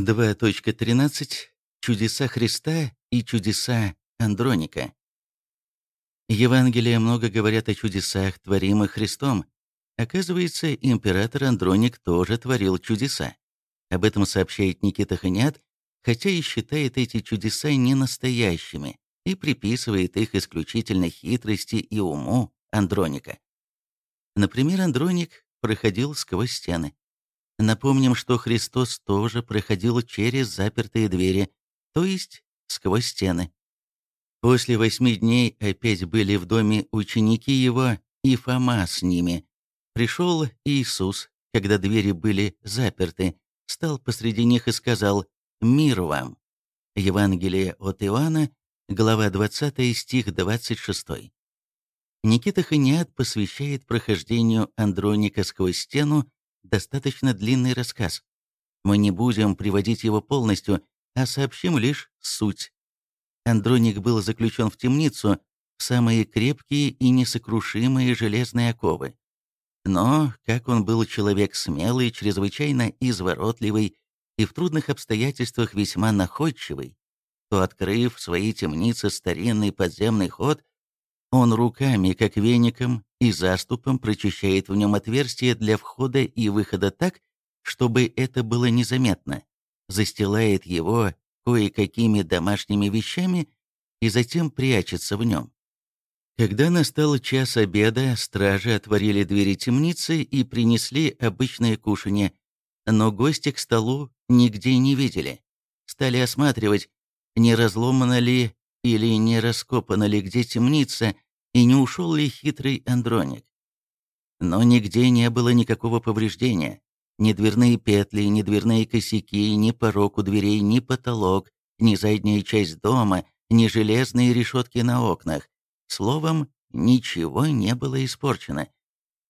2.13. Чудеса Христа и чудеса Андроника. Евангелия много говорят о чудесах, творимых Христом. Оказывается, император Андроник тоже творил чудеса. Об этом сообщает Никита Ханят, хотя и считает эти чудеса ненастоящими и приписывает их исключительно хитрости и уму Андроника. Например, Андроник проходил сквозь стены. Напомним, что Христос тоже проходил через запертые двери, то есть сквозь стены. После восьми дней опять были в доме ученики его и Фома с ними. Пришел Иисус, когда двери были заперты, стал посреди них и сказал «Мир вам». Евангелие от Иоанна, глава 20, стих 26. Никита Ханиат посвящает прохождению Андроника сквозь стену достаточно длинный рассказ. Мы не будем приводить его полностью, а сообщим лишь суть. Андроник был заключен в темницу, в самые крепкие и несокрушимые железные оковы. Но, как он был человек смелый, чрезвычайно изворотливый и в трудных обстоятельствах весьма находчивый, то, открыв в своей темнице старинный подземный ход, он руками, как веником и заступом, прочищает в нем отверстие для входа и выхода так, чтобы это было незаметно, застилает его кое-какими домашними вещами и затем прячется в нем. Когда настал час обеда, стражи отворили двери темницы и принесли обычное кушанье, но гости к столу нигде не видели. Стали осматривать, не разломано ли или не раскопана ли где темница, и не ушел ли хитрый Андроник. Но нигде не было никакого повреждения. Ни дверные петли, ни дверные косяки, ни порог у дверей, ни потолок, ни задняя часть дома, ни железные решетки на окнах. Словом, ничего не было испорчено.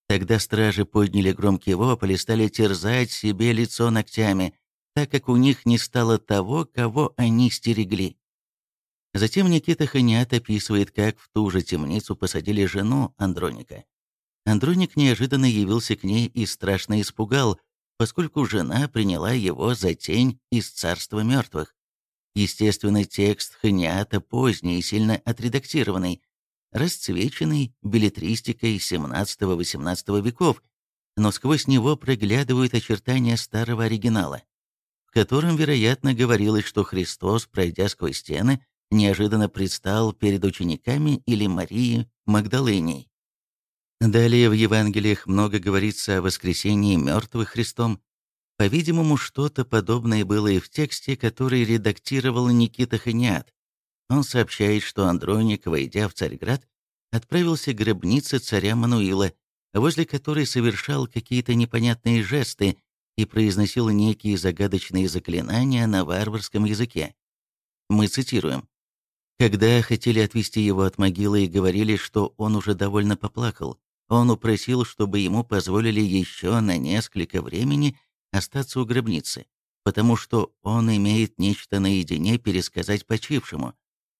Тогда стражи подняли громкий вопль и стали терзать себе лицо ногтями, так как у них не стало того, кого они стерегли. Затем Никита Ханиат описывает, как в ту же темницу посадили жену Андроника. Андроник неожиданно явился к ней и страшно испугал, поскольку жена приняла его за тень из царства мертвых. Естественно, текст Ханиата поздний и сильно отредактированный, расцвеченный билетристикой XVII-XVIII веков, но сквозь него проглядывают очертания старого оригинала, в котором, вероятно, говорилось, что Христос, пройдя сквозь стены, неожиданно предстал перед учениками или Марией Магдалыней. Далее в Евангелиях много говорится о воскресении мертвых Христом. По-видимому, что-то подобное было и в тексте, который редактировал Никита Ханиат. Он сообщает, что Андроник, войдя в Царьград, отправился к гробнице царя Мануила, возле которой совершал какие-то непонятные жесты и произносил некие загадочные заклинания на варварском языке. Мы цитируем. Когда хотели отвезти его от могилы и говорили, что он уже довольно поплакал, он упросил, чтобы ему позволили еще на несколько времени остаться у гробницы, потому что он имеет нечто наедине пересказать почившему.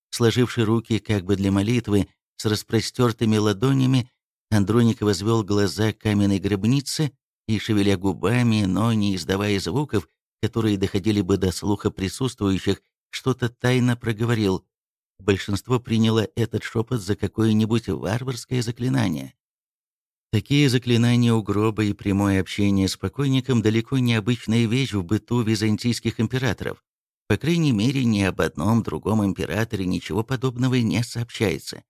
Сложивши руки как бы для молитвы, с распростертыми ладонями, Андроник возвел глаза к каменной гробнице и, шевеля губами, но не издавая звуков, которые доходили бы до слуха присутствующих, что-то тайно проговорил большинство приняло этот шепот за какое-нибудь варварское заклинание. Такие заклинания у гроба и прямое общение с покойником далеко не обычная вещь в быту византийских императоров. По крайней мере, ни об одном другом императоре ничего подобного не сообщается.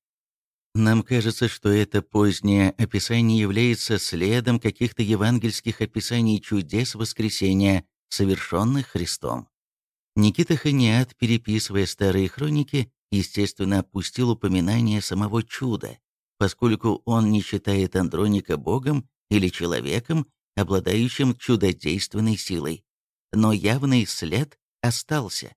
Нам кажется, что это позднее описание является следом каких-то евангельских описаний чудес воскресения, совершенных Христом. Никита Ханиат, переписывая старые хроники, естественно, опустил упоминание самого чуда, поскольку он не считает Андроника богом или человеком, обладающим чудодейственной силой. Но явный след остался.